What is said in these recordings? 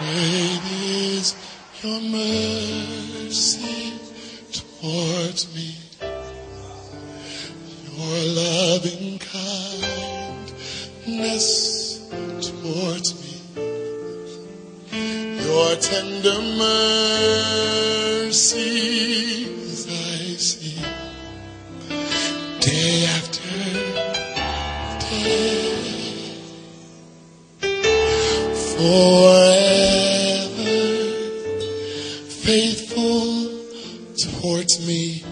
Great is your mercy towards me. Your loving kindness towards me. Your tender mercies I see day after day. Forever me.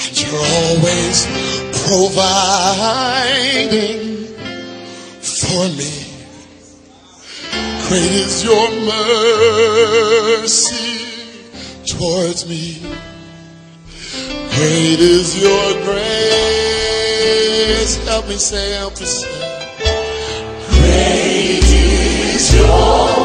And you're always providing for me. Great is your mercy towards me. Great is your grace. Help me say, help me say. Great is your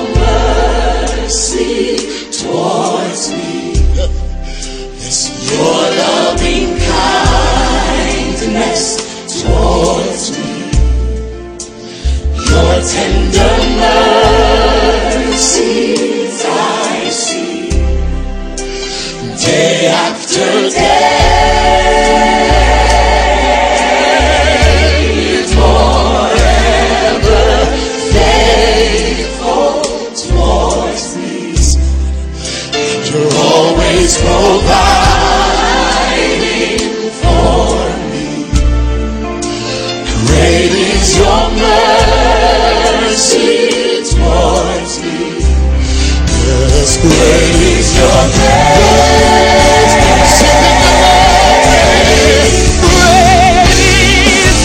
is your grace.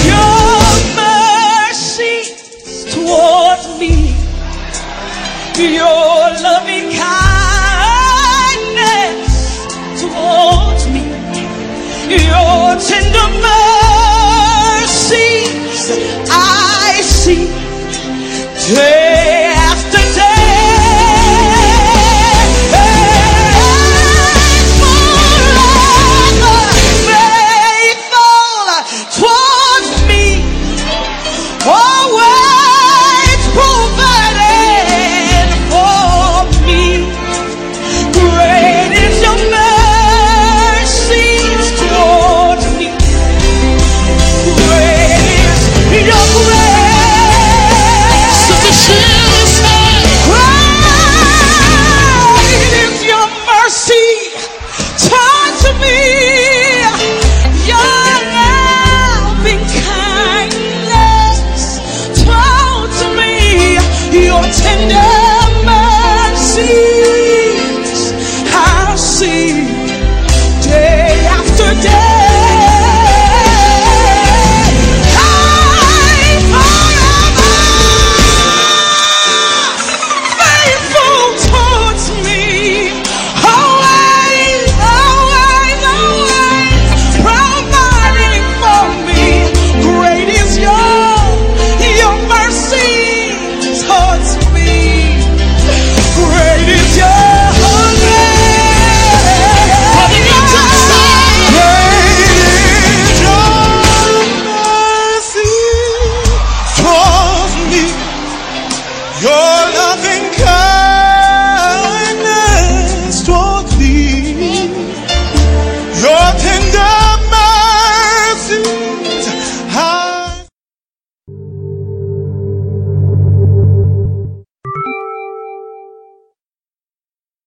Your mercy me. Your loving kindness towards me. Your tender mercies